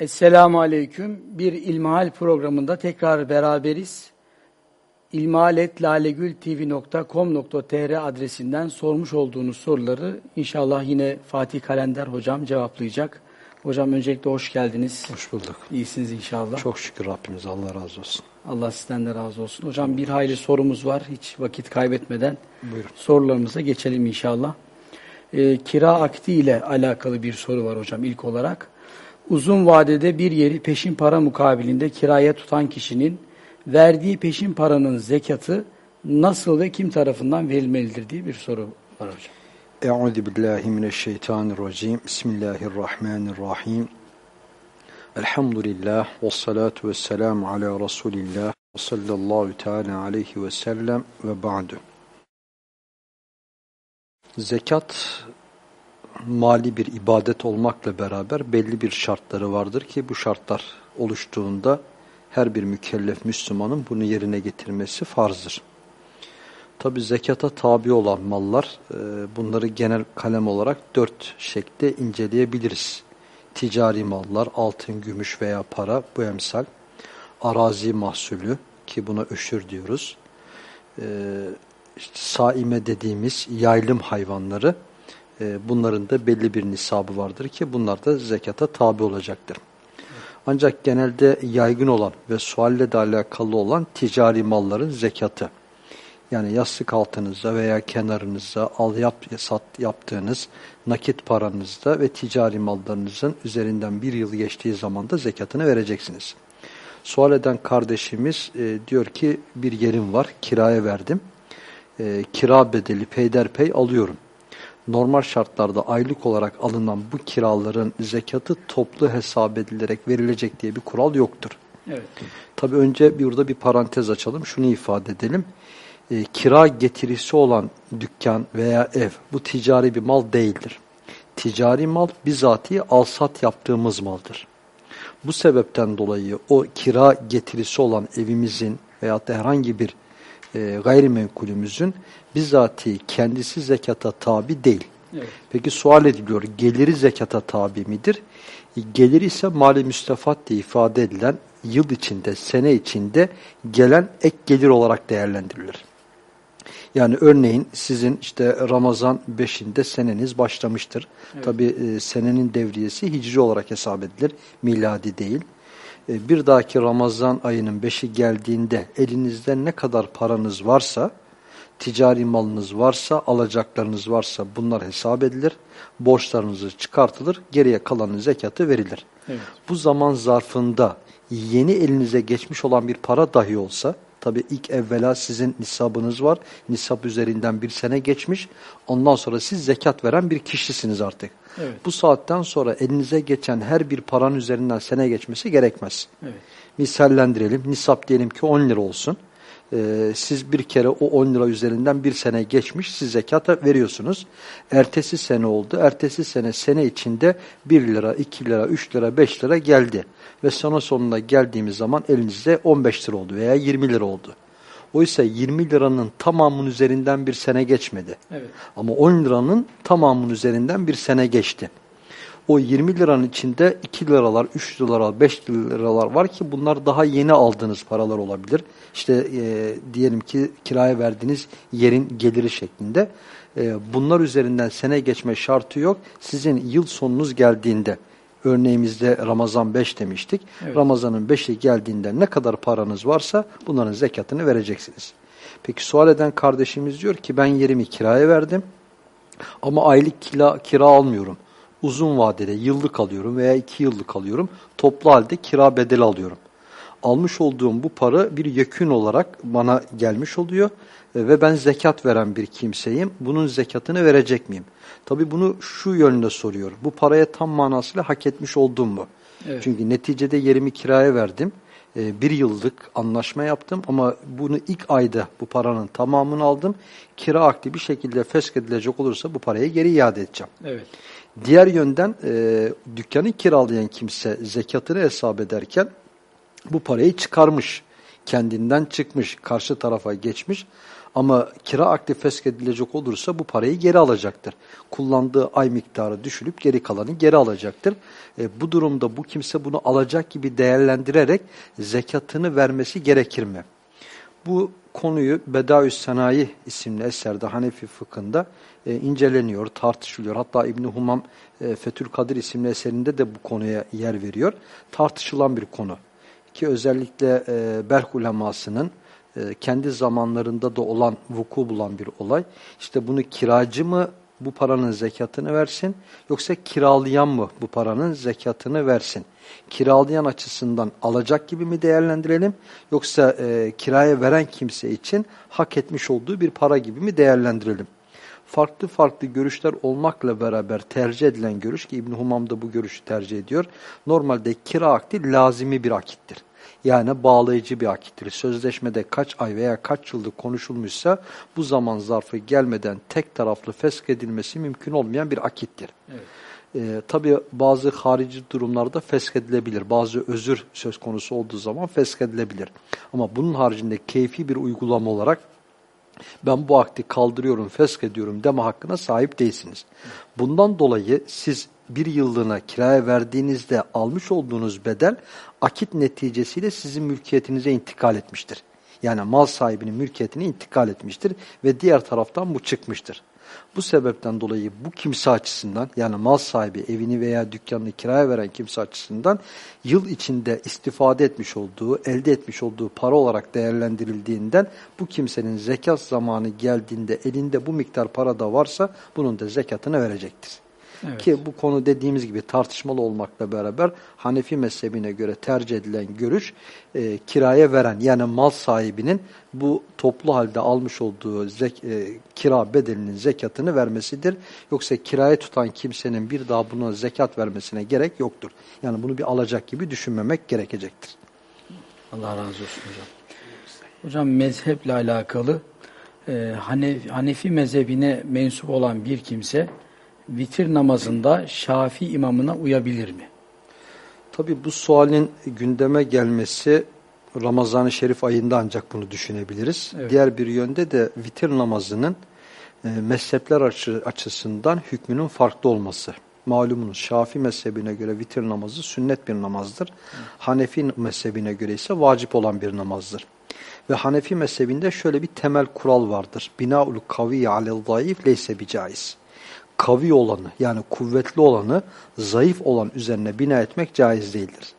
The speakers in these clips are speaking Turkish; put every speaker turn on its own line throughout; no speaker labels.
Esselamu Aleyküm. Bir İlmihal programında tekrar beraberiz. ilmihaletlalegültv.com.tr adresinden sormuş olduğunuz soruları inşallah yine Fatih Kalender hocam cevaplayacak. Hocam öncelikle hoş geldiniz.
Hoş bulduk.
İyisiniz inşallah.
Çok şükür Rabbimiz Allah razı olsun.
Allah sizden de razı olsun. Hocam bir hayli sorumuz var. Hiç vakit kaybetmeden
Buyurun.
sorularımıza geçelim inşallah. Ee, kira akdi ile alakalı bir soru var hocam ilk olarak. Uzun vadede bir yeri peşin para mukabilinde kiraya tutan kişinin verdiği peşin paranın zekatı nasıl ve kim tarafından verilmelidir diye bir soru var hocam.
Euzu billahi mineşşeytanirracim. Bismillahirrahmanirrahim. Elhamdülillah ve salatu ve selamu ala Resulillah ve sallallahu teala aleyhi ve sellem ve ba'du. Zekat mali bir ibadet olmakla beraber belli bir şartları vardır ki bu şartlar oluştuğunda her bir mükellef Müslümanın bunu yerine getirmesi farzdır. Tabi zekata tabi olan mallar e, bunları genel kalem olarak dört şekilde inceleyebiliriz. Ticari mallar, altın, gümüş veya para bu emsal. Arazi mahsulü ki buna öşür diyoruz. E, saime dediğimiz yaylım hayvanları bunların da belli bir nisabı vardır ki bunlar da zekata tabi olacaktır. Ancak genelde yaygın olan ve sualle de alakalı olan ticari malların zekatı yani yastık altınızda veya kenarınızda al yap sat yaptığınız nakit paranızda ve ticari mallarınızın üzerinden bir yıl geçtiği zaman da zekatını vereceksiniz. Sual eden kardeşimiz e, diyor ki bir yerim var kiraya verdim. E, kira bedeli peyderpey alıyorum. Normal şartlarda aylık olarak alınan bu kiraların zekatı toplu hesap edilerek verilecek diye bir kural yoktur.
Evet.
Tabi önce burada bir parantez açalım. Şunu ifade edelim e, kira getirisi olan dükkan veya ev bu ticari bir mal değildir. Ticari mal bizatihi alsat yaptığımız maldır. Bu sebepten dolayı o kira getirisi olan evimizin veyahut da herhangi bir e, gayrimenkulümüzün bizatihi kendisi zekata tabi değil.
Evet.
Peki sual ediliyor geliri zekata tabi midir? E, geliri ise mali müstefat diye ifade edilen yıl içinde, sene içinde gelen ek gelir olarak değerlendirilir. Yani örneğin sizin işte Ramazan 5'inde seneniz başlamıştır. Evet. Tabi e, senenin devriyesi hicri olarak hesap edilir. Miladi değil. E, bir dahaki Ramazan ayının 5'i geldiğinde elinizde ne kadar paranız varsa, ticari malınız varsa, alacaklarınız varsa bunlar hesap edilir. Borçlarınızı çıkartılır. Geriye kalanın zekatı verilir. Evet. Bu zaman zarfında yeni elinize geçmiş olan bir para dahi olsa Tabi ilk evvela sizin nisabınız var. Nisap üzerinden bir sene geçmiş. Ondan sonra siz zekat veren bir kişisiniz artık. Evet. Bu saatten sonra elinize geçen her bir paranın üzerinden sene geçmesi gerekmez. Evet. Misallendirelim. Nisap diyelim ki 10 lira olsun. Ee, siz bir kere o 10 lira üzerinden bir sene geçmiş. Siz zekata veriyorsunuz. Ertesi sene oldu. Ertesi sene sene içinde 1 lira, 2 lira, 3 lira, 5 lira geldi ve sona sonuna geldiğimiz zaman elinizde 15 lira oldu veya 20 lira oldu. Oysa 20 liranın tamamının üzerinden bir sene geçmedi. Evet. Ama 10 liranın tamamının üzerinden bir sene geçti. O 20 liranın içinde 2 liralar, 3 liralar, 5 liralar var ki bunlar daha yeni aldığınız paralar olabilir. İşte e, diyelim ki kiraya verdiğiniz yerin geliri şeklinde. E, bunlar üzerinden sene geçme şartı yok. Sizin yıl sonunuz geldiğinde Örneğimizde Ramazan 5 demiştik. Evet. Ramazan'ın 5'i geldiğinde ne kadar paranız varsa bunların zekatını vereceksiniz. Peki sual eden kardeşimiz diyor ki ben yerimi kiraya verdim ama aylık kira, kira almıyorum. Uzun vadede yıllık alıyorum veya iki yıllık alıyorum. Toplu halde kira bedeli alıyorum. Almış olduğum bu para bir yekün olarak bana gelmiş oluyor ve ben zekat veren bir kimseyim. Bunun zekatını verecek miyim? Tabi bunu şu yönde soruyor. Bu paraya tam manasıyla hak etmiş oldum mu? Evet. Çünkü neticede yerimi kiraya verdim. E, bir yıllık anlaşma yaptım ama bunu ilk ayda bu paranın tamamını aldım. Kira akdi bir şekilde feshedilecek olursa bu parayı geri iade edeceğim. Evet. Diğer yönden e, dükkanı kiralayan kimse zekatını hesap ederken bu parayı çıkarmış. Kendinden çıkmış, karşı tarafa geçmiş. Ama kira akdi feshedilecek olursa bu parayı geri alacaktır. Kullandığı ay miktarı düşülüp geri kalanı geri alacaktır. E, bu durumda bu kimse bunu alacak gibi değerlendirerek zekatını vermesi gerekir mi? Bu konuyu Bedaüs Sanayi isimli eserde Hanefi fıkhında e, inceleniyor, tartışılıyor. Hatta İbn Humam e, Fethül Kadir isimli eserinde de bu konuya yer veriyor. Tartışılan bir konu. Ki özellikle e, Belh ulemasının kendi zamanlarında da olan, vuku bulan bir olay. İşte bunu kiracı mı bu paranın zekatını versin yoksa kiralayan mı bu paranın zekatını versin? Kiralayan açısından alacak gibi mi değerlendirelim yoksa e, kiraya veren kimse için hak etmiş olduğu bir para gibi mi değerlendirelim? Farklı farklı görüşler olmakla beraber tercih edilen görüş ki İbn Humam da bu görüşü tercih ediyor. Normalde kira akdi lazimi bir akittir yani bağlayıcı bir akittir. Sözleşmede kaç ay veya kaç yıldır konuşulmuşsa bu zaman zarfı gelmeden tek taraflı fesk edilmesi mümkün olmayan bir akittir. Evet. Ee, Tabi bazı harici durumlarda fesk edilebilir. Bazı özür söz konusu olduğu zaman fesk edilebilir. Ama bunun haricinde keyfi bir uygulama olarak ben bu akti kaldırıyorum, fesk ediyorum deme hakkına sahip değilsiniz. Bundan dolayı siz bir yıllığına kiraya verdiğinizde almış olduğunuz bedel akit neticesiyle sizin mülkiyetinize intikal etmiştir. Yani mal sahibinin mülkiyetine intikal etmiştir ve diğer taraftan bu çıkmıştır. Bu sebepten dolayı bu kimse açısından yani mal sahibi evini veya dükkanını kiraya veren kimse açısından yıl içinde istifade etmiş olduğu, elde etmiş olduğu para olarak değerlendirildiğinden bu kimsenin zekat zamanı geldiğinde elinde bu miktar para da varsa bunun da zekatını verecektir. Evet. Ki bu konu dediğimiz gibi tartışmalı olmakla beraber Hanefi mezhebine göre tercih edilen görüş e, kiraya veren yani mal sahibinin bu toplu halde almış olduğu zek, e, kira bedelinin zekatını vermesidir. Yoksa kiraya tutan kimsenin bir daha buna zekat vermesine gerek yoktur. Yani bunu bir alacak gibi düşünmemek gerekecektir.
Allah razı olsun hocam. Hocam mezheple alakalı e, Hanefi, Hanefi mezhebine mensup olan bir kimse vitir namazında Şafi imamına uyabilir mi?
Tabi bu sualin gündeme gelmesi Ramazan-ı Şerif ayında ancak bunu düşünebiliriz. Evet. Diğer bir yönde de vitir namazının e, mezhepler açı, açısından hükmünün farklı olması. Malumunuz Şafi mezhebine göre vitir namazı sünnet bir namazdır. Evet. Hanefi mezhebine göre ise vacip olan bir namazdır. Ve Hanefi mezhebinde şöyle bir temel kural vardır. Binaul kavi alel zayıf leyse bicaiz kavi olanı yani kuvvetli olanı zayıf olan üzerine bina etmek caiz değildir.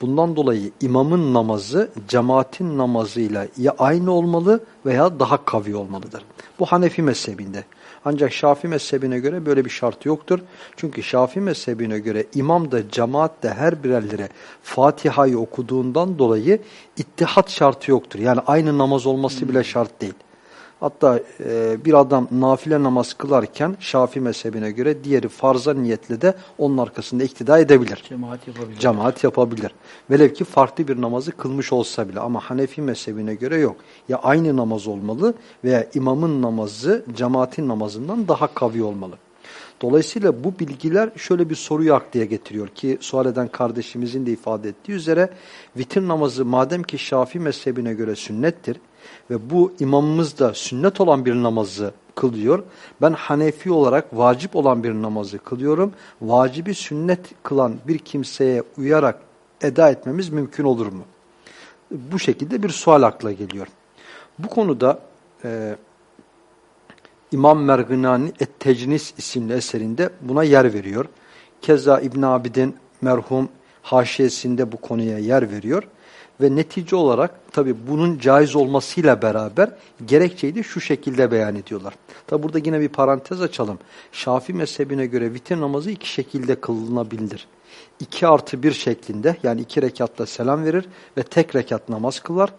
Bundan dolayı imamın namazı cemaatin namazıyla ya aynı olmalı veya daha kavi olmalıdır. Bu Hanefi mezhebinde. Ancak Şafi mezhebine göre böyle bir şart yoktur. Çünkü Şafi mezhebine göre imam da cemaat de her birerlere Fatiha'yı okuduğundan dolayı ittihat şartı yoktur. Yani aynı namaz olması bile şart değil. Hatta e, bir adam nafile namaz kılarken Şafi mezhebine göre diğeri farza niyetle de onun arkasında iktida edebilir.
Cemaat yapabilir.
Cemaat yapabilir. Velev ki farklı bir namazı kılmış olsa bile ama Hanefi mezhebine göre yok. Ya aynı namaz olmalı veya imamın namazı cemaatin namazından daha kavi olmalı. Dolayısıyla bu bilgiler şöyle bir soruyu aklıya getiriyor ki sual eden kardeşimizin de ifade ettiği üzere vitir namazı madem ki Şafi mezhebine göre sünnettir ve bu imamımız da sünnet olan bir namazı kılıyor. Ben Hanefi olarak vacip olan bir namazı kılıyorum. Vacibi sünnet kılan bir kimseye uyarak eda etmemiz mümkün olur mu? Bu şekilde bir sual akla geliyor. Bu konuda e, İmam Merginani Et-Tecnis isimli eserinde buna yer veriyor. Keza İbn Abidin merhum haşiyesinde bu konuya yer veriyor. Ve netice olarak tabi bunun caiz olmasıyla beraber gerekçeyi de şu şekilde beyan ediyorlar. Tabi burada yine bir parantez açalım. Şafi mezhebine göre vitir namazı iki şekilde kılınabilir. İki artı bir şeklinde yani iki rekatla selam verir ve tek rekat namaz kılar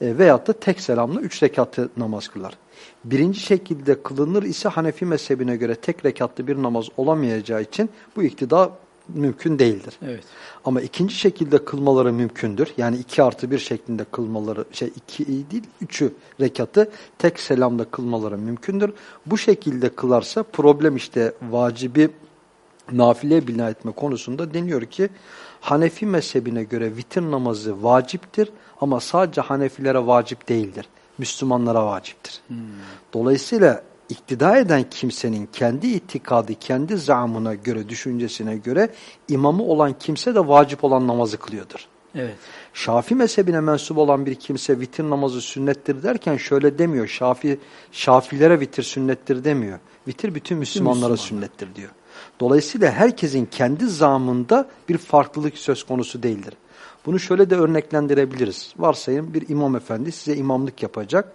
e, veyahut da tek selamla üç rekatlı namaz kılar. Birinci şekilde kılınır ise Hanefi mezhebine göre tek rekatlı bir namaz olamayacağı için bu iktida mümkün değildir.
Evet.
Ama ikinci şekilde kılmaları mümkündür. Yani iki artı bir şeklinde kılmaları, şey iki değil, üçü rekatı tek selamda kılmaları mümkündür. Bu şekilde kılarsa problem işte vacibi nafile bina etme konusunda deniyor ki Hanefi mezhebine göre vitir namazı vaciptir ama sadece Hanefilere vacip değildir. Müslümanlara vaciptir. Hmm. Dolayısıyla iktida eden kimsenin kendi itikadı, kendi zamına göre, düşüncesine göre imamı olan kimse de vacip olan namazı kılıyordur.
Evet.
Şafi mezhebine mensup olan bir kimse vitir namazı sünnettir derken şöyle demiyor. Şafi Şafilere vitir sünnettir demiyor. Vitir bütün Müslümanlara Müslüman. sünnettir diyor. Dolayısıyla herkesin kendi zamında bir farklılık söz konusu değildir. Bunu şöyle de örneklendirebiliriz. Varsayın bir imam efendi size imamlık yapacak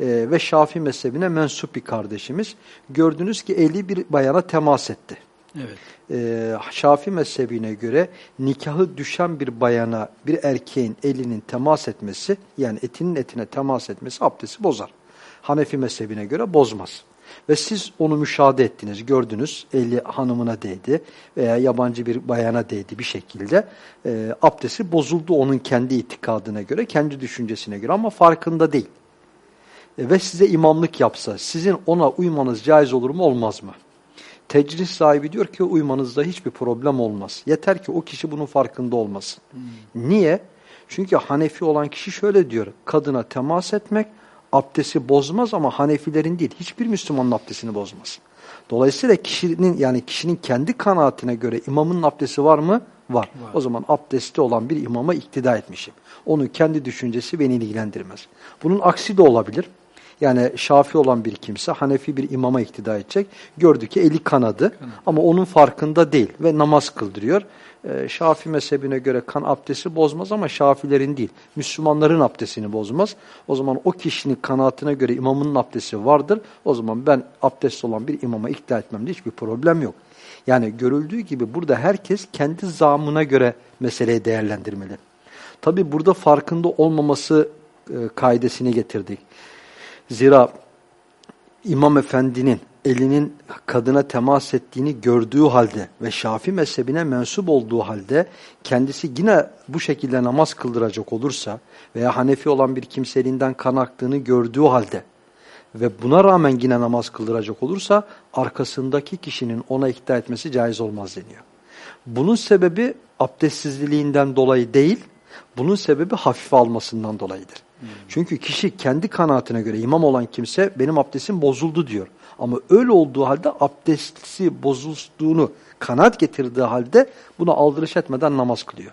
e, ve Şafi mezhebine mensup bir kardeşimiz. Gördünüz ki eli bir bayana temas etti.
Evet.
E, Şafi mezhebine göre nikahı düşen bir bayana bir erkeğin elinin temas etmesi yani etinin etine temas etmesi abdesti bozar. Hanefi mezhebine göre bozmaz. Ve siz onu müşahede ettiniz, gördünüz, eli hanımına değdi veya yabancı bir bayana değdi bir şekilde. E, abdesti bozuldu onun kendi itikadına göre, kendi düşüncesine göre ama farkında değil. E, ve size imamlık yapsa, sizin ona uymanız caiz olur mu, olmaz mı? Tecris sahibi diyor ki uymanızda hiçbir problem olmaz. Yeter ki o kişi bunun farkında olmasın. Hmm. Niye? Çünkü Hanefi olan kişi şöyle diyor, kadına temas etmek abdesti bozmaz ama Hanefilerin değil, hiçbir Müslümanın abdestini bozmaz. Dolayısıyla kişinin yani kişinin kendi kanaatine göre imamın abdesti var mı? Var. var. O zaman abdesti olan bir imama iktida etmişim. Onun kendi düşüncesi beni ilgilendirmez. Bunun aksi de olabilir. Yani Şafi olan bir kimse Hanefi bir imama iktida edecek. Gördü ki eli kanadı ama onun farkında değil ve namaz kıldırıyor. Ee, Şafi mezhebine göre kan abdesti bozmaz ama Şafilerin değil. Müslümanların abdestini bozmaz. O zaman o kişinin kanaatine göre imamın abdesti vardır. O zaman ben abdest olan bir imama ikna etmemde hiçbir problem yok. Yani görüldüğü gibi burada herkes kendi zamına göre meseleyi değerlendirmeli. Tabi burada farkında olmaması e, kaidesini getirdik. Zira İmam Efendi'nin elinin kadına temas ettiğini gördüğü halde ve Şafi mezhebine mensup olduğu halde kendisi yine bu şekilde namaz kıldıracak olursa veya Hanefi olan bir kimse elinden kan aktığını gördüğü halde ve buna rağmen yine namaz kıldıracak olursa arkasındaki kişinin ona ikna etmesi caiz olmaz deniyor. Bunun sebebi abdestsizliğinden dolayı değil, bunun sebebi hafife almasından dolayıdır. Çünkü kişi kendi kanaatine göre imam olan kimse benim abdestim bozuldu diyor. Ama öyle olduğu halde abdesti bozulduğunu kanaat getirdiği halde buna aldırış etmeden namaz kılıyor.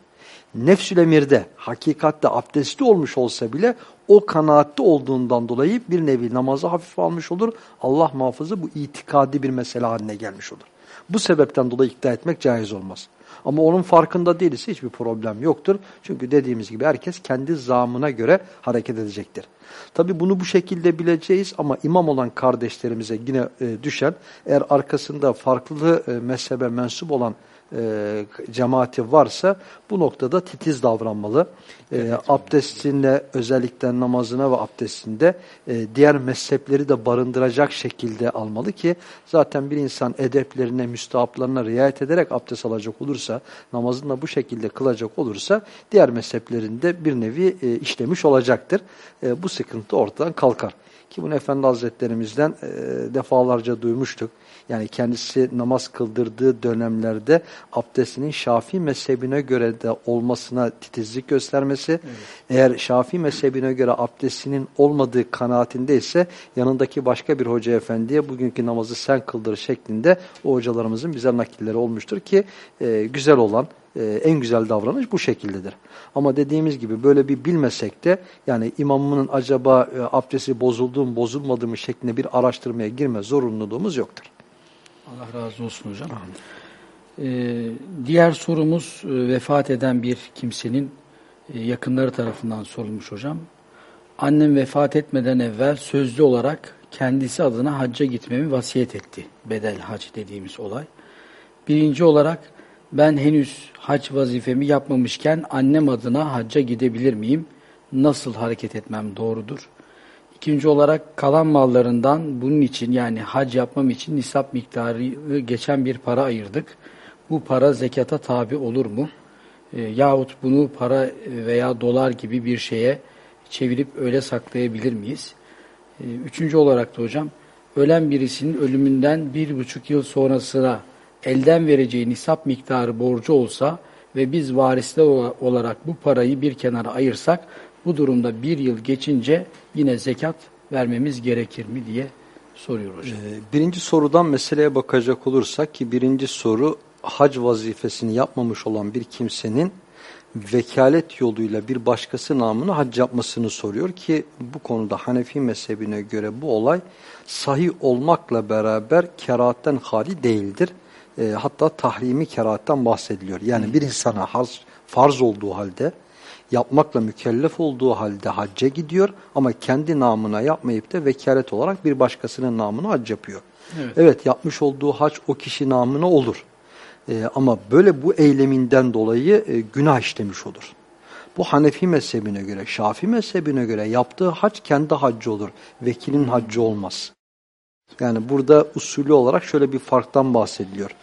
Nefsül emirde hakikatte abdesti olmuş olsa bile o kanaatte olduğundan dolayı bir nevi namazı hafif almış olur. Allah muhafızı bu itikadi bir mesele haline gelmiş olur. Bu sebepten dolayı ikna etmek caiz olmaz. Ama onun farkında değilse hiçbir problem yoktur. Çünkü dediğimiz gibi herkes kendi zamına göre hareket edecektir. Tabi bunu bu şekilde bileceğiz ama imam olan kardeşlerimize yine e, düşen eğer arkasında farklı e, mezhebe mensup olan e, cemaati varsa bu noktada titiz davranmalı. E, abdestinde özellikle namazına ve abdestinde e, diğer mezhepleri de barındıracak şekilde almalı ki zaten bir insan edeplerine, müstahaplarına riayet ederek abdest alacak olursa, namazını da bu şekilde kılacak olursa diğer mezheplerinde bir nevi e, işlemiş olacaktır. E, bu sıkıntı ortadan kalkar. Ki bunu Efendi Hazretlerimizden e, defalarca duymuştuk. Yani kendisi namaz kıldırdığı dönemlerde abdestinin Şafii mezhebine göre de olmasına titizlik göstermesi. Evet. Eğer Şafii mezhebine göre abdestinin olmadığı kanaatinde ise yanındaki başka bir hoca efendiye bugünkü namazı sen kıldır şeklinde o hocalarımızın bize nakilleri olmuştur ki e, güzel olan e, en güzel davranış bu şekildedir. Ama dediğimiz gibi böyle bir bilmesek de yani imamının acaba e, abdesti bozuldu mu bozulmadı mı şeklinde bir araştırmaya girme zorunluluğumuz yoktur.
Allah razı olsun hocam. Ee, diğer sorumuz e, vefat eden bir kimsenin e, yakınları tarafından sorulmuş hocam. Annem vefat etmeden evvel sözlü olarak kendisi adına hacca gitmemi vasiyet etti. Bedel hac dediğimiz olay. Birinci olarak ben henüz hac vazifemi yapmamışken annem adına hacca gidebilir miyim? Nasıl hareket etmem doğrudur? İkinci olarak kalan mallarından bunun için yani hac yapmam için nisap miktarı geçen bir para ayırdık. Bu para zekata tabi olur mu? E, yahut bunu para veya dolar gibi bir şeye çevirip öyle saklayabilir miyiz? E, üçüncü olarak da hocam, ölen birisinin ölümünden bir buçuk yıl sonrasına elden vereceği nisap miktarı borcu olsa ve biz varisler olarak bu parayı bir kenara ayırsak Bu durumda bir yıl geçince yine zekat vermemiz gerekir mi diye soruyor hocam.
Ee, birinci sorudan meseleye bakacak olursak ki birinci soru hac vazifesini yapmamış olan bir kimsenin vekalet yoluyla bir başkası namını hac yapmasını soruyor ki bu konuda Hanefi mezhebine göre bu olay sahih olmakla beraber kerahatten hali değildir. E, hatta tahrimi kerahatten bahsediliyor. Yani bir insana farz, farz olduğu halde yapmakla mükellef olduğu halde hacca gidiyor ama kendi namına yapmayıp da vekalet olarak bir başkasının namına hac yapıyor. Evet, evet yapmış olduğu hac o kişi namına olur. E, ama böyle bu eyleminden dolayı e, günah işlemiş olur. Bu Hanefi mezhebine göre, Şafi mezhebine göre yaptığı hac kendi haccı olur. Vekilin haccı olmaz. Yani burada usulü olarak şöyle bir farktan bahsediliyor.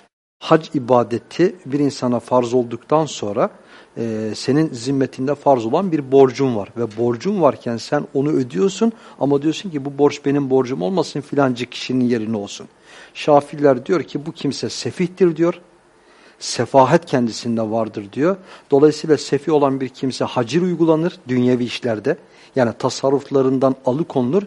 Hac ibadeti bir insana farz olduktan sonra e, senin zimmetinde farz olan bir borcun var. Ve borcun varken sen onu ödüyorsun ama diyorsun ki bu borç benim borcum olmasın filancı kişinin yerine olsun. Şafiler diyor ki bu kimse sefihtir diyor sefahet kendisinde vardır diyor. Dolayısıyla sefi olan bir kimse hacir uygulanır dünyevi işlerde. Yani tasarruflarından alıkonulur.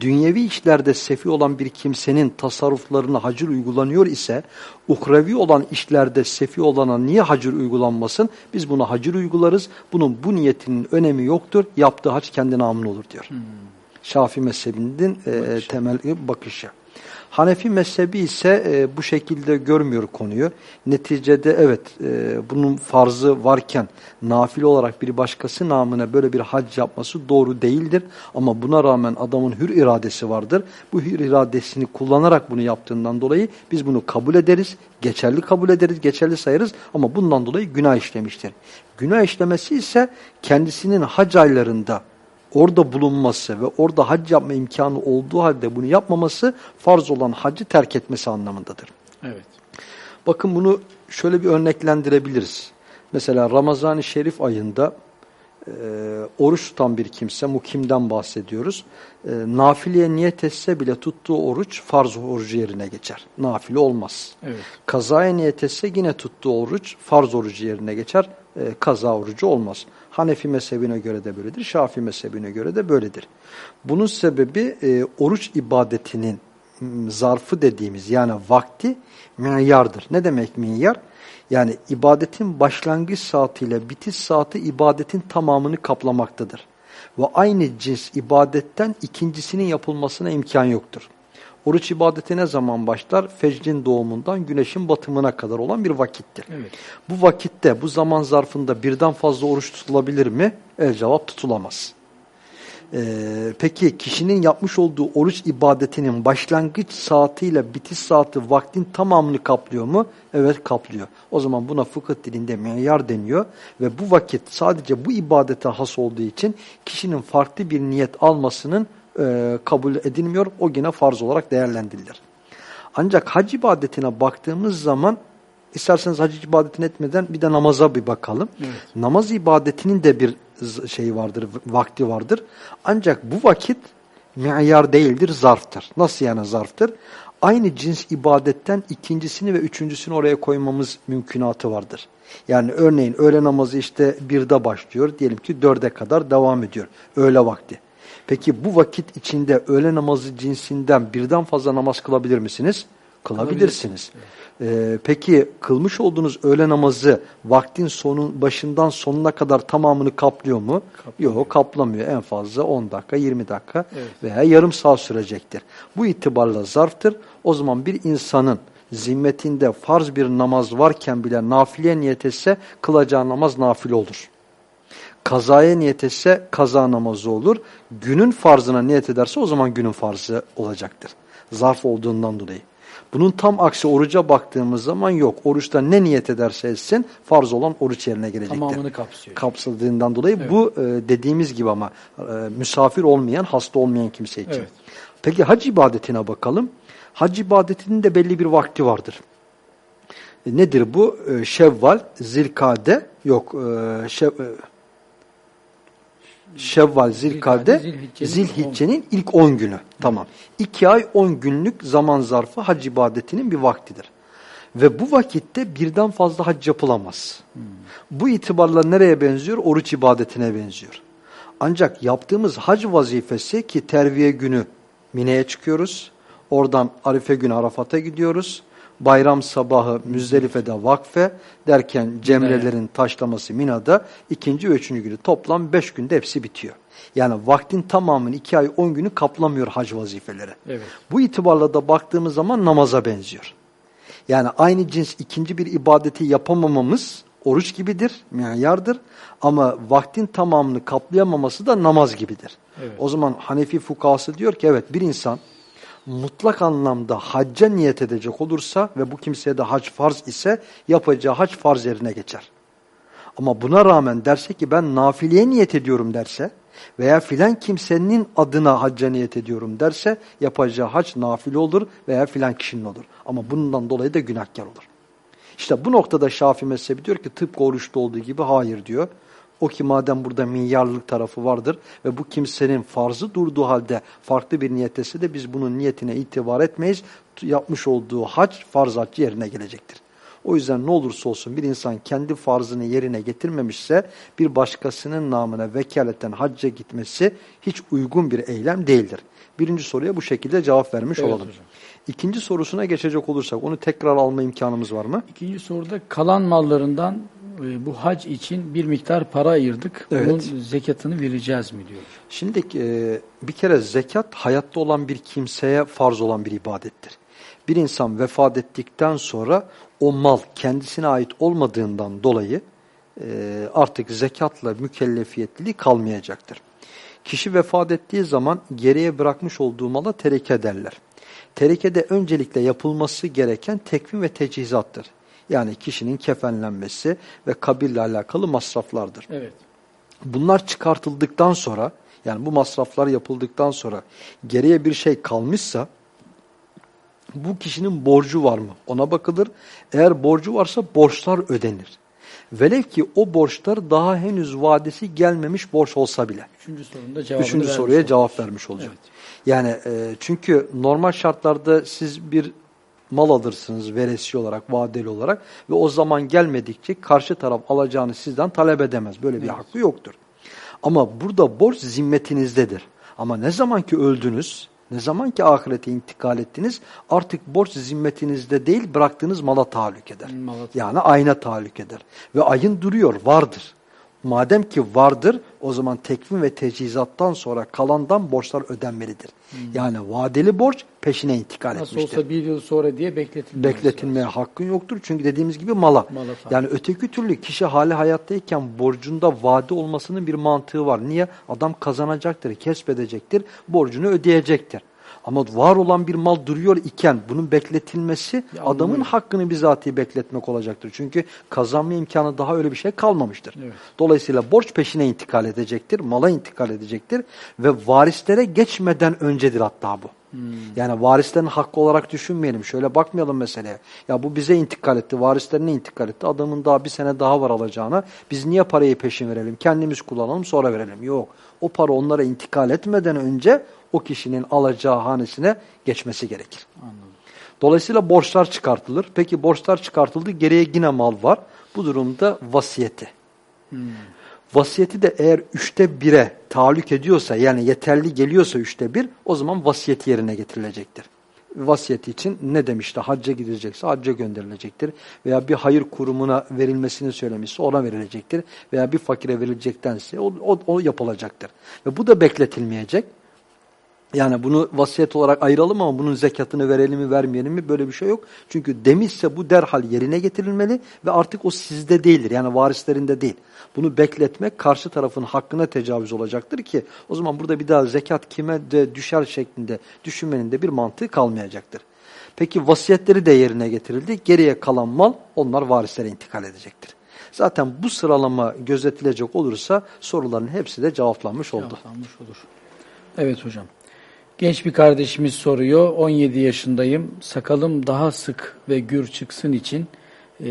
Dünyevi işlerde sefi olan bir kimsenin tasarruflarına hacir uygulanıyor ise uhrevi olan işlerde sefi olana niye hacir uygulanmasın? Biz buna hacir uygularız. Bunun bu niyetinin önemi yoktur. Yaptığı hac kendi namına olur diyor. Hmm. Şafii mezhebinin e, temel bakışı. Hanefi mezhebi ise e, bu şekilde görmüyor konuyu. Neticede evet e, bunun farzı varken nafile olarak bir başkası namına böyle bir hac yapması doğru değildir. Ama buna rağmen adamın hür iradesi vardır. Bu hür iradesini kullanarak bunu yaptığından dolayı biz bunu kabul ederiz, geçerli kabul ederiz, geçerli sayarız ama bundan dolayı günah işlemiştir. Günah işlemesi ise kendisinin hac aylarında orada bulunması ve orada hac yapma imkanı olduğu halde bunu yapmaması farz olan hacı terk etmesi anlamındadır.
Evet.
Bakın bunu şöyle bir örneklendirebiliriz. Mesela Ramazan-ı Şerif ayında e, oruç tutan bir kimse, mukimden bahsediyoruz. E, nafileye niyet etse bile tuttuğu oruç farz orucu yerine geçer. Nafile olmaz.
Evet.
Kazaya niyet etse yine tuttuğu oruç farz orucu yerine geçer. E, kaza orucu olmaz. Hanefi mezhebine göre de böyledir, Şafii mezhebine göre de böyledir. Bunun sebebi e, oruç ibadetinin zarfı dediğimiz yani vakti minyardır. Ne demek minyar? Yani ibadetin başlangıç saatiyle bitiş saati ibadetin tamamını kaplamaktadır. Ve aynı cins ibadetten ikincisinin yapılmasına imkan yoktur. Oruç ibadeti ne zaman başlar? Fecrin doğumundan güneşin batımına kadar olan bir vakittir.
Evet.
Bu vakitte, bu zaman zarfında birden fazla oruç tutulabilir mi? El cevap tutulamaz. Ee, peki kişinin yapmış olduğu oruç ibadetinin başlangıç saatiyle bitiş saati vaktin tamamını kaplıyor mu? Evet kaplıyor. O zaman buna fıkıh dilinde meyar deniyor ve bu vakit sadece bu ibadete has olduğu için kişinin farklı bir niyet almasının e, kabul edilmiyor. O yine farz olarak değerlendirilir. Ancak hac ibadetine baktığımız zaman isterseniz hac ibadetini etmeden bir de namaza bir bakalım.
Evet.
Namaz ibadetinin de bir şey vardır, vakti vardır. Ancak bu vakit miyar değildir, zarftır. Nasıl yani zarftır? Aynı cins ibadetten ikincisini ve üçüncüsünü oraya koymamız mümkünatı vardır. Yani örneğin öğle namazı işte birde başlıyor, diyelim ki dörde kadar devam ediyor. Öğle vakti. Peki bu vakit içinde öğle namazı cinsinden birden fazla namaz kılabilir misiniz? Kılabilirsiniz. Ee, peki kılmış olduğunuz öğle namazı vaktin sonun başından sonuna kadar tamamını kaplıyor mu? Kaplıyor. Yok kaplamıyor. En fazla 10 dakika 20 dakika
evet.
veya yarım saat sürecektir. Bu itibarla zarftır. O zaman bir insanın zimmetinde farz bir namaz varken bile nafile niyet etse kılacağı namaz nafile olur. Kazaya niyet etse kaza namazı olur. Günün farzına niyet ederse o zaman günün farzı olacaktır. Zarf olduğundan dolayı. Bunun tam aksi oruca baktığımız zaman yok. Oruçta ne niyet ederse etsin farz olan oruç yerine gelecektir.
Tamamını kapsıyor.
Kapsadığından dolayı evet. bu e, dediğimiz gibi ama e, misafir olmayan, hasta olmayan kimse için.
Evet.
Peki hac ibadetine bakalım. Hac ibadetinin de belli bir vakti vardır. E, nedir bu? E, Şevval, Zilkade, yok e, şev, e, Şevval, Zilkade, Zilhicce'nin ilk 10 günü. Tamam. 2 ay 10 günlük zaman zarfı hac ibadetinin bir vaktidir. Ve bu vakitte birden fazla hac yapılamaz. Hmm. Bu itibarla nereye benziyor? Oruç ibadetine benziyor. Ancak yaptığımız hac vazifesi ki terviye günü Mine'ye çıkıyoruz. Oradan Arife günü Arafat'a gidiyoruz. Bayram sabahı Müzdelife'de vakfe derken cemrelerin taşlaması Mina'da ikinci ve üçüncü günü toplam beş günde hepsi bitiyor. Yani vaktin tamamını iki ay on günü kaplamıyor hac vazifeleri.
Evet.
Bu itibarla da baktığımız zaman namaza benziyor. Yani aynı cins ikinci bir ibadeti yapamamamız oruç gibidir, miyardır. Ama vaktin tamamını kaplayamaması da namaz gibidir.
Evet.
O zaman Hanefi fukası diyor ki evet bir insan mutlak anlamda hacca niyet edecek olursa ve bu kimseye de hac farz ise yapacağı hac farz yerine geçer. Ama buna rağmen derse ki ben nafileye niyet ediyorum derse veya filan kimsenin adına hacca niyet ediyorum derse yapacağı hac nafile olur veya filan kişinin olur. Ama bundan dolayı da günahkar olur. İşte bu noktada Şafii mezhebi diyor ki tıpkı oruçta olduğu gibi hayır diyor. O ki madem burada milyarlık tarafı vardır ve bu kimsenin farzı durduğu halde farklı bir niyettesi de biz bunun niyetine itibar etmeyiz. Yapmış olduğu hac farz haccı yerine gelecektir. O yüzden ne olursa olsun bir insan kendi farzını yerine getirmemişse bir başkasının namına vekaleten hacca gitmesi hiç uygun bir eylem değildir. Birinci soruya bu şekilde cevap vermiş
Evet
olalım.
hocam.
İkinci sorusuna geçecek olursak onu tekrar alma imkanımız var mı?
İkinci soruda kalan mallarından e, bu hac için bir miktar para ayırdık.
Evet.
Bunun zekatını vereceğiz mi diyor.
Şimdi e, bir kere zekat hayatta olan bir kimseye farz olan bir ibadettir. Bir insan vefat ettikten sonra o mal kendisine ait olmadığından dolayı e, artık zekatla mükellefiyetliliği kalmayacaktır. Kişi vefat ettiği zaman geriye bırakmış olduğu mala tereke derler. Terekede öncelikle yapılması gereken tekvim ve teçhizattır. Yani kişinin kefenlenmesi ve kabirle alakalı masraflardır.
Evet.
Bunlar çıkartıldıktan sonra yani bu masraflar yapıldıktan sonra geriye bir şey kalmışsa bu kişinin borcu var mı ona bakılır. Eğer borcu varsa borçlar ödenir. Velev ki o borçlar daha henüz vadesi gelmemiş borç olsa bile.
Üçüncü sorunda
Üçüncü soruya
olduk.
cevap vermiş olacak.
Evet.
Yani e, çünkü normal şartlarda siz bir mal alırsınız veresi olarak, vadeli olarak ve o zaman gelmedikçe karşı taraf alacağını sizden talep edemez. Böyle bir
Evet.
hakkı yoktur. Ama burada borç zimmetinizdedir. Ama ne zaman ki öldünüz, ne zaman ki ahirete intikal ettiniz artık borç zimmetinizde değil bıraktığınız mala tahallük eder.
Mala.
Yani ayna tahallük eder. Ve ayın duruyor, vardır. Madem ki vardır o zaman tekvim ve tecihizattan sonra kalandan borçlar ödenmelidir. Yani vadeli borç peşine intikal
Hmm. Nasıl
etmiştir.
olsa bir yıl sonra diye bekletilmez.
Bekletilmeye hakkın yoktur. Çünkü dediğimiz gibi mala.
Mala
yani öteki türlü kişi hali hayattayken borcunda vade olmasının bir mantığı var. Niye? Adam kazanacaktır, kesbedecektir, borcunu ödeyecektir. Ama var olan bir mal duruyor iken bunun bekletilmesi
Ya
adamın
anlıyorum.
hakkını bizatihi bekletmek olacaktır. Çünkü kazanma imkanı daha öyle bir şey kalmamıştır.
Evet.
Dolayısıyla borç peşine intikal edecektir, mala intikal edecektir ve varislere geçmeden öncedir hatta bu.
Hmm.
Yani varislerin hakkı olarak düşünmeyelim. Şöyle bakmayalım meseleye. Ya bu bize intikal etti, varislerine intikal etti. Adamın daha bir sene daha var alacağına. Biz niye parayı peşin verelim? Kendimiz kullanalım sonra verelim. Yok. O para onlara intikal etmeden önce o kişinin alacağı hanesine geçmesi gerekir.
Anladım.
Dolayısıyla borçlar çıkartılır. Peki borçlar çıkartıldı, geriye yine mal var. Bu durumda vasiyeti.
Hmm.
Vasiyeti de eğer üçte bire tahallük ediyorsa yani yeterli geliyorsa üçte bir o zaman vasiyeti yerine getirilecektir. Vasiyeti için ne demişti? Hacca gidilecekse hacca gönderilecektir. Veya bir hayır kurumuna verilmesini söylemişse ona verilecektir. Veya bir fakire verilecektense o, o, o yapılacaktır. Ve bu da bekletilmeyecek. Yani bunu vasiyet olarak ayıralım ama bunun zekatını verelim mi vermeyelim mi böyle bir şey yok. Çünkü demişse bu derhal yerine getirilmeli ve artık o sizde değildir. Yani varislerinde değil. Bunu bekletmek karşı tarafın hakkına tecavüz olacaktır ki o zaman burada bir daha zekat kime de düşer şeklinde düşünmenin de bir mantığı kalmayacaktır. Peki vasiyetleri de yerine getirildi. Geriye kalan mal onlar varislere intikal edecektir. Zaten bu sıralama gözetilecek olursa soruların hepsi de cevaplanmış oldu.
Cevaplanmış olur. Evet hocam. Genç bir kardeşimiz soruyor. 17 yaşındayım. Sakalım daha sık ve gür çıksın için e,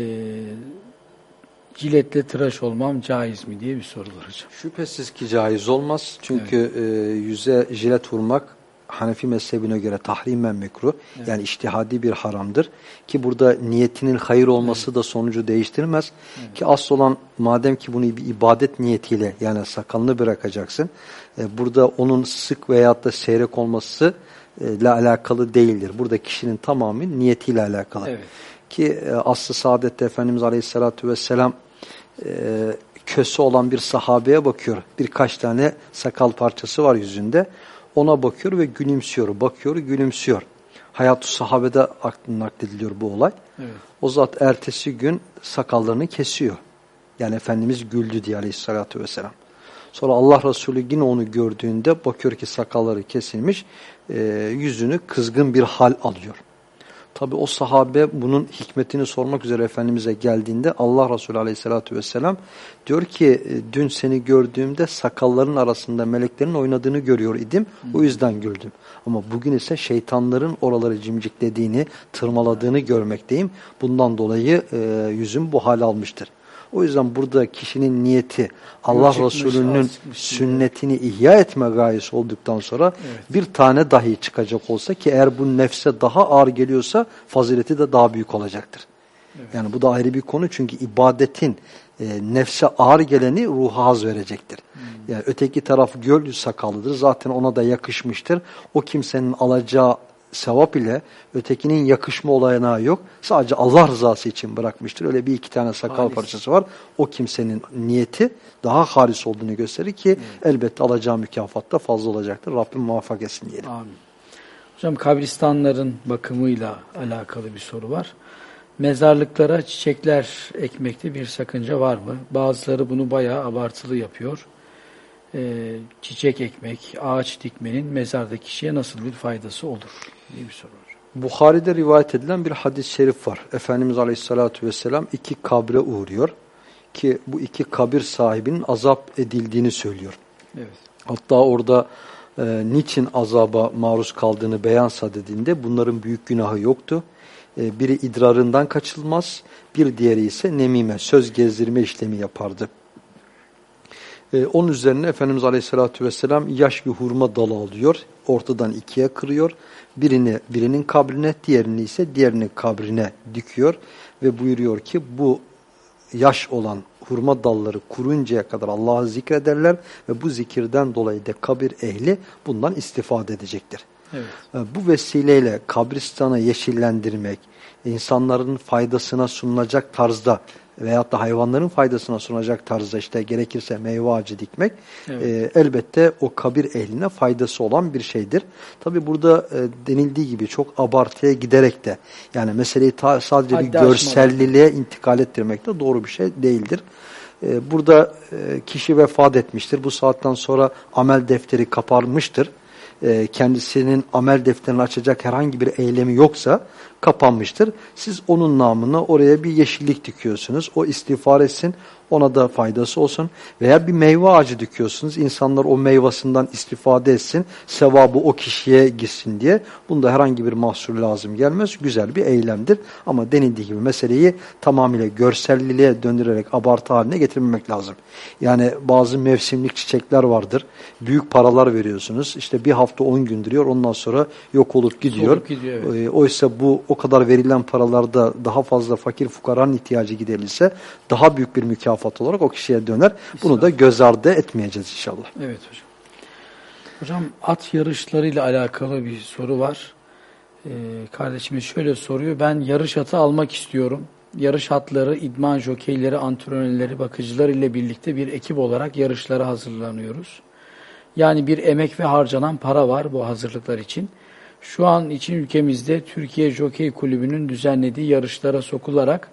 ciletle tıraş olmam caiz mi diye bir soru var hocam.
Şüphesiz ki caiz olmaz. Çünkü e, yüze jilet vurmak Hanefi mezhebine göre tahrimen mekruh. Evet. Yani iştihadi bir haramdır. Ki burada niyetinin hayır olması evet. da sonucu değiştirmez. Evet. Ki asıl olan madem ki bunu bir ibadet niyetiyle yani sakalını bırakacaksın. E, burada onun sık veyahut da seyrek olması ile alakalı değildir. Burada kişinin tamamı niyetiyle alakalı. Evet. Ki e, aslı saadette Efendimiz Aleyhisselatü Vesselam e, köse olan bir sahabeye bakıyor. Birkaç tane sakal parçası var yüzünde. Ona bakıyor ve gülümsüyor. Bakıyor, gülümsüyor. Hayat-ı sahabede naklediliyor bu olay. Evet. O zat ertesi gün sakallarını kesiyor. Yani Efendimiz güldü diye aleyhissalatü vesselam. Sonra Allah Resulü yine onu gördüğünde bakıyor ki sakalları kesilmiş, e, yüzünü kızgın bir hal alıyor. Tabi o sahabe bunun hikmetini sormak üzere Efendimiz'e geldiğinde Allah Resulü Aleyhisselatü vesselam diyor ki e, dün seni gördüğümde sakalların arasında meleklerin oynadığını görüyor idim. O yüzden güldüm. Ama bugün ise şeytanların oraları cimciklediğini, tırmaladığını görmekteyim. Bundan dolayı e, yüzüm bu hal almıştır. O yüzden burada kişinin niyeti Allah Resulü'nün sünnetini ihya etme gayesi olduktan sonra evet. bir tane dahi çıkacak olsa ki eğer bu nefse daha ağır geliyorsa fazileti de daha büyük olacaktır. Evet. Yani bu da ayrı bir konu çünkü ibadetin e, nefse ağır geleni ruha haz verecektir. Hmm. Yani öteki taraf göl sakallıdır zaten ona da yakışmıştır. O kimsenin alacağı sevap ile ötekinin yakışma olayına yok. Sadece Allah rızası için bırakmıştır. Öyle bir iki tane sakal halis. parçası var. O kimsenin niyeti daha halis olduğunu gösterir ki evet. elbette alacağı mükafat da fazla olacaktır. Rabbim muvaffak etsin diyelim.
Amin. Hocam kabristanların bakımıyla alakalı bir soru var. Mezarlıklara çiçekler ekmekte bir sakınca var mı? Bazıları bunu bayağı abartılı yapıyor e, çiçek ekmek, ağaç dikmenin mezardaki kişiye nasıl bir faydası olur diye bir soru var.
Bukhari'de rivayet edilen bir hadis-i şerif var. Efendimiz Aleyhisselatü Vesselam iki kabre uğruyor ki bu iki kabir sahibinin azap edildiğini söylüyor. Evet. Hatta orada e, niçin azaba maruz kaldığını beyan sadedinde bunların büyük günahı yoktu. E, biri idrarından kaçılmaz, bir diğeri ise nemime, söz gezdirme işlemi yapardı. E, onun üzerine Efendimiz Aleyhisselatü Vesselam yaş bir hurma dalı alıyor. Ortadan ikiye kırıyor. Birini birinin kabrine, diğerini ise diğerinin kabrine dikiyor. Ve buyuruyor ki bu yaş olan hurma dalları kuruncaya kadar Allah'ı zikrederler ve bu zikirden dolayı da kabir ehli bundan istifade edecektir. Evet. E, bu vesileyle kabristanı yeşillendirmek, insanların faydasına sunulacak tarzda veyahut da hayvanların faydasına sunacak tarzda işte gerekirse meyve ağacı dikmek evet. e, elbette o kabir ehline faydası olan bir şeydir. Tabi burada e, denildiği gibi çok abartıya giderek de yani meseleyi ta, sadece Haddi bir görselliliğe aşmadan. intikal ettirmek de doğru bir şey değildir. E, burada e, kişi vefat etmiştir. Bu saatten sonra amel defteri kaparmıştır. E, kendisinin amel defterini açacak herhangi bir eylemi yoksa kapanmıştır. Siz onun namına oraya bir yeşillik dikiyorsunuz. O istiğfar etsin, ona da faydası olsun. Veya bir meyve ağacı dikiyorsunuz. İnsanlar o meyvasından istifade etsin. Sevabı o kişiye gitsin diye. Bunda herhangi bir mahsur lazım gelmez. Güzel bir eylemdir. Ama denildiği gibi meseleyi tamamıyla görselliliğe döndürerek abartı haline getirmemek lazım. Yani bazı mevsimlik çiçekler vardır. Büyük paralar veriyorsunuz. İşte bir hafta on gün duruyor. Ondan sonra yok olup gidiyor. Olup gidiyor evet. Ee, oysa bu o kadar verilen paralarda daha fazla fakir fukaranın ihtiyacı giderilse daha büyük bir mükafat olarak o kişiye döner. Bunu da göz ardı etmeyeceğiz inşallah.
Evet hocam. Hocam at yarışlarıyla alakalı bir soru var. Ee, kardeşimiz şöyle soruyor. Ben yarış atı almak istiyorum. Yarış atları, idman jokeyleri, antrenörleri, bakıcılar ile birlikte bir ekip olarak yarışlara hazırlanıyoruz. Yani bir emek ve harcanan para var bu hazırlıklar için. Şu an için ülkemizde Türkiye Jokey Kulübü'nün düzenlediği yarışlara sokularak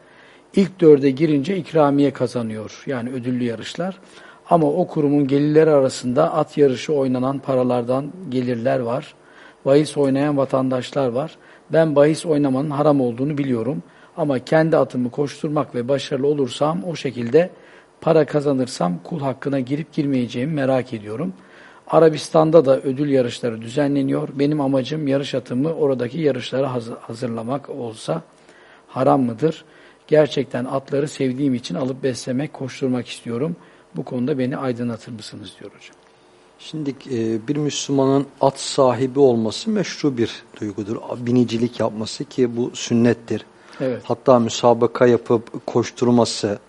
ilk dörde girince ikramiye kazanıyor. Yani ödüllü yarışlar. Ama o kurumun gelirleri arasında at yarışı oynanan paralardan gelirler var. Bahis oynayan vatandaşlar var. Ben bahis oynamanın haram olduğunu biliyorum. Ama kendi atımı koşturmak ve başarılı olursam o şekilde para kazanırsam kul hakkına girip girmeyeceğimi merak ediyorum. Arabistan'da da ödül yarışları düzenleniyor. Benim amacım yarış atımı oradaki yarışlara hazırlamak olsa haram mıdır? Gerçekten atları sevdiğim için alıp beslemek, koşturmak istiyorum. Bu konuda beni aydınlatır mısınız diyor hocam.
Şimdi e, bir Müslümanın at sahibi olması meşru bir duygudur. Binicilik yapması ki bu sünnettir.
Evet.
Hatta müsabaka yapıp koşturması,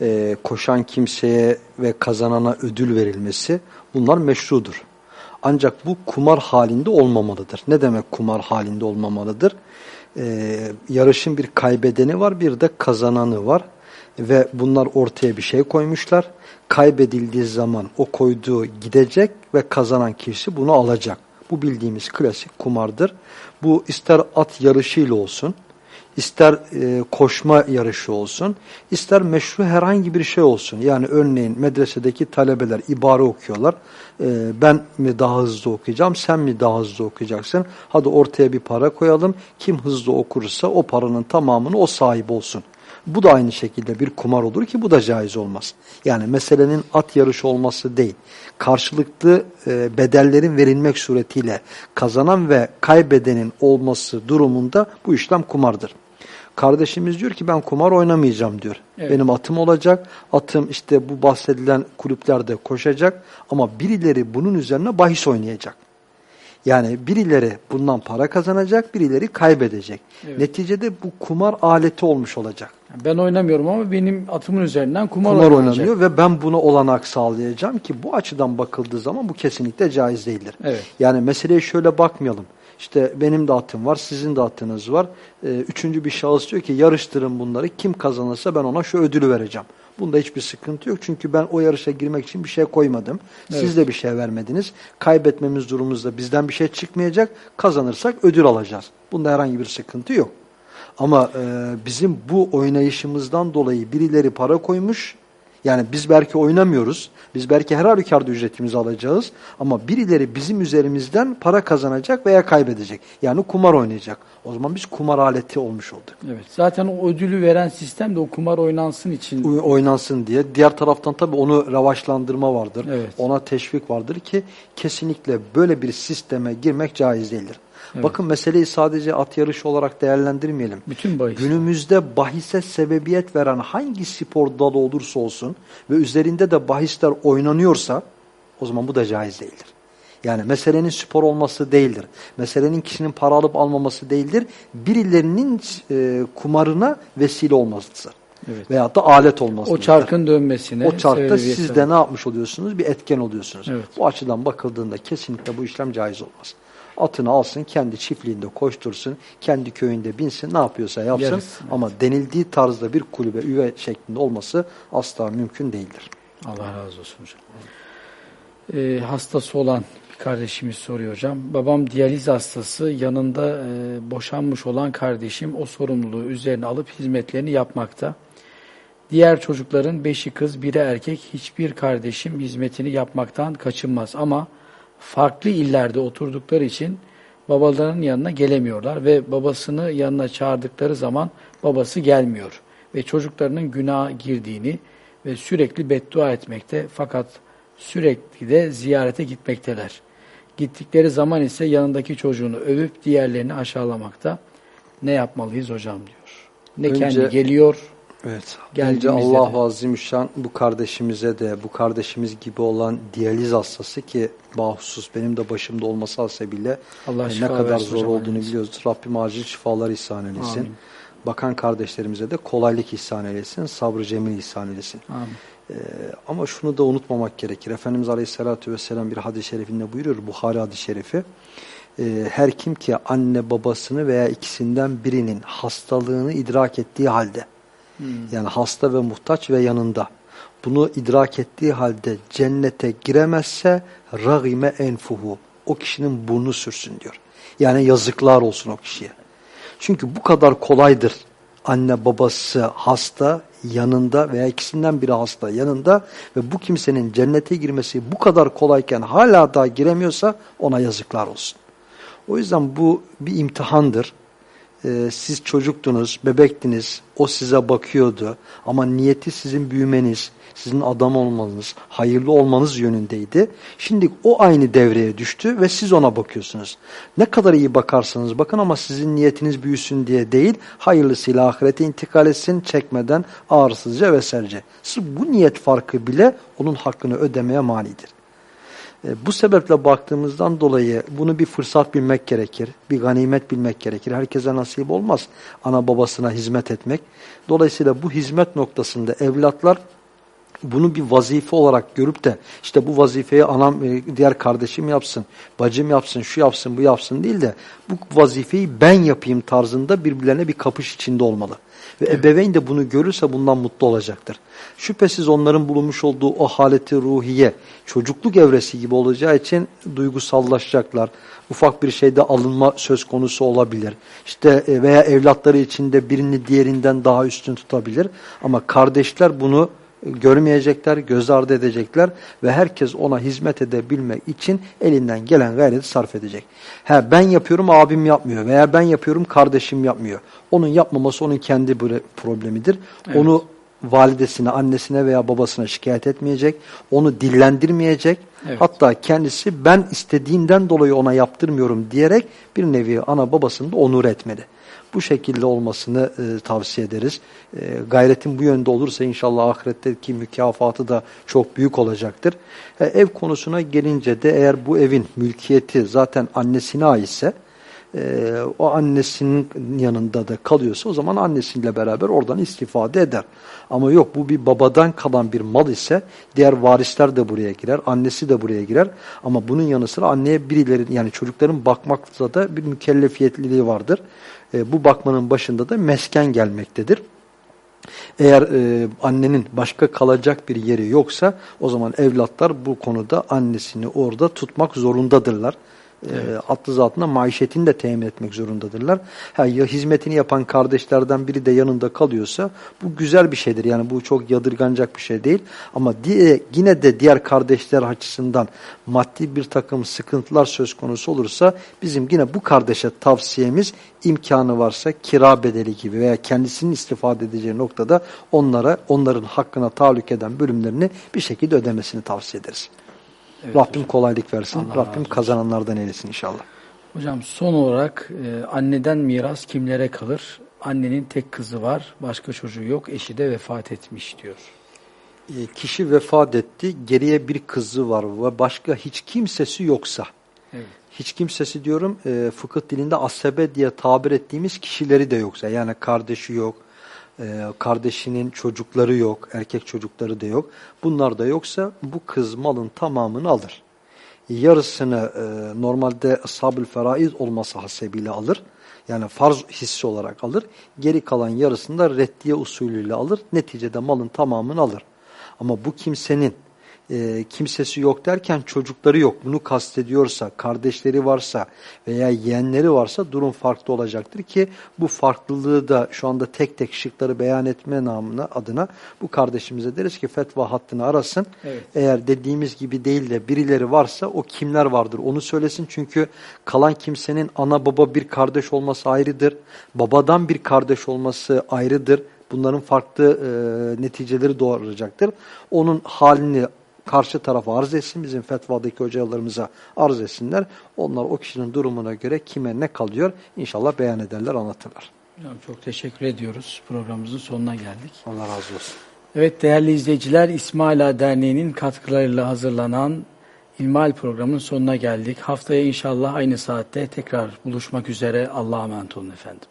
e, koşan kimseye ve kazanana ödül verilmesi bunlar meşrudur. Ancak bu kumar halinde olmamalıdır. Ne demek kumar halinde olmamalıdır? E, yarışın bir kaybedeni var bir de kazananı var ve bunlar ortaya bir şey koymuşlar. Kaybedildiği zaman o koyduğu gidecek ve kazanan kişi bunu alacak. Bu bildiğimiz klasik kumardır. Bu ister at yarışıyla olsun, ister e, koşma yarışı olsun, ister meşru herhangi bir şey olsun. Yani örneğin medresedeki talebeler ibare okuyorlar. E, ben mi daha hızlı okuyacağım, sen mi daha hızlı okuyacaksın? Hadi ortaya bir para koyalım. Kim hızlı okursa o paranın tamamını o sahip olsun. Bu da aynı şekilde bir kumar olur ki bu da caiz olmaz. Yani meselenin at yarışı olması değil. Karşılıklı e, bedellerin verilmek suretiyle kazanan ve kaybedenin olması durumunda bu işlem kumardır. Kardeşimiz diyor ki ben kumar oynamayacağım diyor. Evet. Benim atım olacak. Atım işte bu bahsedilen kulüplerde koşacak ama birileri bunun üzerine bahis oynayacak. Yani birileri bundan para kazanacak, birileri kaybedecek. Evet. Neticede bu kumar aleti olmuş olacak.
Ben oynamıyorum ama benim atımın üzerinden kumar,
kumar oynanıyor ve ben buna olanak sağlayacağım ki bu açıdan bakıldığı zaman bu kesinlikle caiz değildir. Evet. Yani meseleye şöyle bakmayalım. İşte benim de atım var, sizin de atınız var. Ee, üçüncü bir şahıs diyor ki yarıştırın bunları. Kim kazanırsa ben ona şu ödülü vereceğim. Bunda hiçbir sıkıntı yok. Çünkü ben o yarışa girmek için bir şey koymadım. Evet. Siz de bir şey vermediniz. Kaybetmemiz durumumuzda bizden bir şey çıkmayacak. Kazanırsak ödül alacağız. Bunda herhangi bir sıkıntı yok. Ama e, bizim bu oynayışımızdan dolayı birileri para koymuş yani biz belki oynamıyoruz. Biz belki her halükarda ücretimizi alacağız. Ama birileri bizim üzerimizden para kazanacak veya kaybedecek. Yani kumar oynayacak. O zaman biz kumar aleti olmuş olduk.
Evet. Zaten o ödülü veren sistem de o kumar oynansın için.
Oynansın diye. Diğer taraftan tabii onu ravaşlandırma vardır. Evet. Ona teşvik vardır ki kesinlikle böyle bir sisteme girmek caiz değildir. Evet. Bakın meseleyi sadece at yarışı olarak değerlendirmeyelim.
Bütün bahis.
Günümüzde bahise sebebiyet veren hangi spor dalı olursa olsun ve üzerinde de bahisler oynanıyorsa o zaman bu da caiz değildir. Yani meselenin spor olması değildir. Meselenin kişinin para alıp almaması değildir. Birilerinin e, kumarına vesile olmasıdır. Evet. Veyahut da alet olmasıdır.
O çarkın dönmesine.
O çarkta siz de ne yapmış oluyorsunuz? Bir etken oluyorsunuz. Evet. Bu açıdan bakıldığında kesinlikle bu işlem caiz olmaz. Atını alsın, kendi çiftliğinde koştursun, kendi köyünde binsin, ne yapıyorsa yapsın. Yarısı, Ama denildiği tarzda bir kulübe, üye şeklinde olması asla mümkün değildir.
Allah razı olsun hocam. Ee, hastası olan bir kardeşimiz soruyor hocam. Babam diyaliz hastası, yanında e, boşanmış olan kardeşim o sorumluluğu üzerine alıp hizmetlerini yapmakta. Diğer çocukların beşi kız, biri erkek, hiçbir kardeşim hizmetini yapmaktan kaçınmaz ama farklı illerde oturdukları için babalarının yanına gelemiyorlar ve babasını yanına çağırdıkları zaman babası gelmiyor ve çocuklarının günah girdiğini ve sürekli beddua etmekte fakat sürekli de ziyarete gitmekteler. Gittikleri zaman ise yanındaki çocuğunu övüp diğerlerini aşağılamakta. Ne yapmalıyız hocam diyor. Ne Önce, kendi geliyor
Evet. Bence Allah Azimüşşan bu kardeşimize de bu kardeşimiz gibi olan diyaliz hastası ki bahsus benim de başımda olması hasebiyle Allah e, ne kadar zor olduğunu biliyoruz. Rabbim acil şifalar ihsan eylesin. Amin. Bakan kardeşlerimize de kolaylık ihsan eylesin. Sabrı cemil ihsan eylesin. Amin. Ee, ama şunu da unutmamak gerekir. Efendimiz Aleyhisselatü Vesselam bir hadis-i şerifinde buyuruyor. Buhari hadis-i şerifi. Ee, her kim ki anne babasını veya ikisinden birinin hastalığını idrak ettiği halde Hmm. Yani hasta ve muhtaç ve yanında. Bunu idrak ettiği halde cennete giremezse ragime enfuhu. O kişinin burnu sürsün diyor. Yani yazıklar olsun o kişiye. Çünkü bu kadar kolaydır. Anne babası hasta yanında veya ikisinden biri hasta yanında ve bu kimsenin cennete girmesi bu kadar kolayken hala daha giremiyorsa ona yazıklar olsun. O yüzden bu bir imtihandır e, siz çocuktunuz, bebektiniz, o size bakıyordu ama niyeti sizin büyümeniz, sizin adam olmanız, hayırlı olmanız yönündeydi. Şimdi o aynı devreye düştü ve siz ona bakıyorsunuz. Ne kadar iyi bakarsanız bakın ama sizin niyetiniz büyüsün diye değil, hayırlısıyla ahirete intikal etsin, çekmeden ağırsızca ve serce. Sırf bu niyet farkı bile onun hakkını ödemeye manidir. E, bu sebeple baktığımızdan dolayı bunu bir fırsat bilmek gerekir, bir ganimet bilmek gerekir. Herkese nasip olmaz ana babasına hizmet etmek. Dolayısıyla bu hizmet noktasında evlatlar bunu bir vazife olarak görüp de işte bu vazifeyi anam e, diğer kardeşim yapsın, bacım yapsın, şu yapsın, bu yapsın değil de bu vazifeyi ben yapayım tarzında birbirlerine bir kapış içinde olmalı. Ve evet. ebeveyn de bunu görürse bundan mutlu olacaktır. Şüphesiz onların bulunmuş olduğu o haleti ruhiye çocukluk evresi gibi olacağı için duygusallaşacaklar. Ufak bir şeyde alınma söz konusu olabilir. İşte e, veya evlatları içinde birini diğerinden daha üstün tutabilir. Ama kardeşler bunu görmeyecekler, göz ardı edecekler ve herkes ona hizmet edebilmek için elinden gelen gayreti sarf edecek. He, ben yapıyorum abim yapmıyor veya ben yapıyorum kardeşim yapmıyor. Onun yapmaması onun kendi problemidir. Evet. Onu validesine, annesine veya babasına şikayet etmeyecek, onu dillendirmeyecek. Evet. Hatta kendisi ben istediğinden dolayı ona yaptırmıyorum diyerek bir nevi ana babasını da onur etmeli bu şekilde olmasını e, tavsiye ederiz. E, gayretin bu yönde olursa inşallah ahiretteki mükafatı da çok büyük olacaktır. E, ev konusuna gelince de eğer bu evin mülkiyeti zaten annesine aitse e, o annesinin yanında da kalıyorsa o zaman annesiyle beraber oradan istifade eder. Ama yok bu bir babadan kalan bir mal ise diğer varisler de buraya girer, annesi de buraya girer. Ama bunun yanı sıra anneye birileri yani çocukların bakmakta da bir mükellefiyetliliği vardır. E, bu bakmanın başında da mesken gelmektedir. Eğer e, annenin başka kalacak bir yeri yoksa o zaman evlatlar bu konuda annesini orada tutmak zorundadırlar. Evet. Atlı zatına maişetini de temin etmek zorundadırlar. Ha, ya hizmetini yapan kardeşlerden biri de yanında kalıyorsa bu güzel bir şeydir. Yani bu çok yadırganacak bir şey değil. Ama diye, yine de diğer kardeşler açısından maddi bir takım sıkıntılar söz konusu olursa bizim yine bu kardeşe tavsiyemiz imkanı varsa kira bedeli gibi veya kendisinin istifade edeceği noktada onlara onların hakkına tahallük eden bölümlerini bir şekilde ödemesini tavsiye ederiz. Evet, Rabbim hocam. kolaylık versin. Allah Rabbim kazananlardan eylesin inşallah.
Hocam son olarak e, anneden miras kimlere kalır? Annenin tek kızı var, başka çocuğu yok, eşi de vefat etmiş diyor.
E, kişi vefat etti, geriye bir kızı var ve başka hiç kimsesi yoksa. Evet. Hiç kimsesi diyorum e, fıkıh dilinde asebe diye tabir ettiğimiz kişileri de yoksa. Yani kardeşi yok, e, kardeşinin çocukları yok, erkek çocukları da yok. Bunlar da yoksa bu kız malın tamamını alır. Yarısını e, normalde ashab-ül feraiz olması hasebiyle alır. Yani farz hissi olarak alır. Geri kalan yarısını da reddiye usulüyle alır. Neticede malın tamamını alır. Ama bu kimsenin e, kimsesi yok derken çocukları yok. Bunu kastediyorsa, kardeşleri varsa veya yeğenleri varsa durum farklı olacaktır ki bu farklılığı da şu anda tek tek şıkları beyan etme namına adına bu kardeşimize deriz ki fetva hattını arasın. Evet. Eğer dediğimiz gibi değil de birileri varsa o kimler vardır onu söylesin. Çünkü kalan kimsenin ana baba bir kardeş olması ayrıdır. Babadan bir kardeş olması ayrıdır. Bunların farklı e, neticeleri doğuracaktır. Onun halini karşı tarafa arz etsin, bizim fetvadaki hocalarımıza arz etsinler. Onlar o kişinin durumuna göre kime ne kalıyor inşallah beyan ederler, anlatırlar.
Hocam çok teşekkür ediyoruz. Programımızın sonuna geldik.
Allah razı olsun.
Evet değerli izleyiciler İsmaila Derneği'nin katkılarıyla hazırlanan İlmal programının sonuna geldik. Haftaya inşallah aynı saatte tekrar buluşmak üzere. Allah'a emanet olun efendim.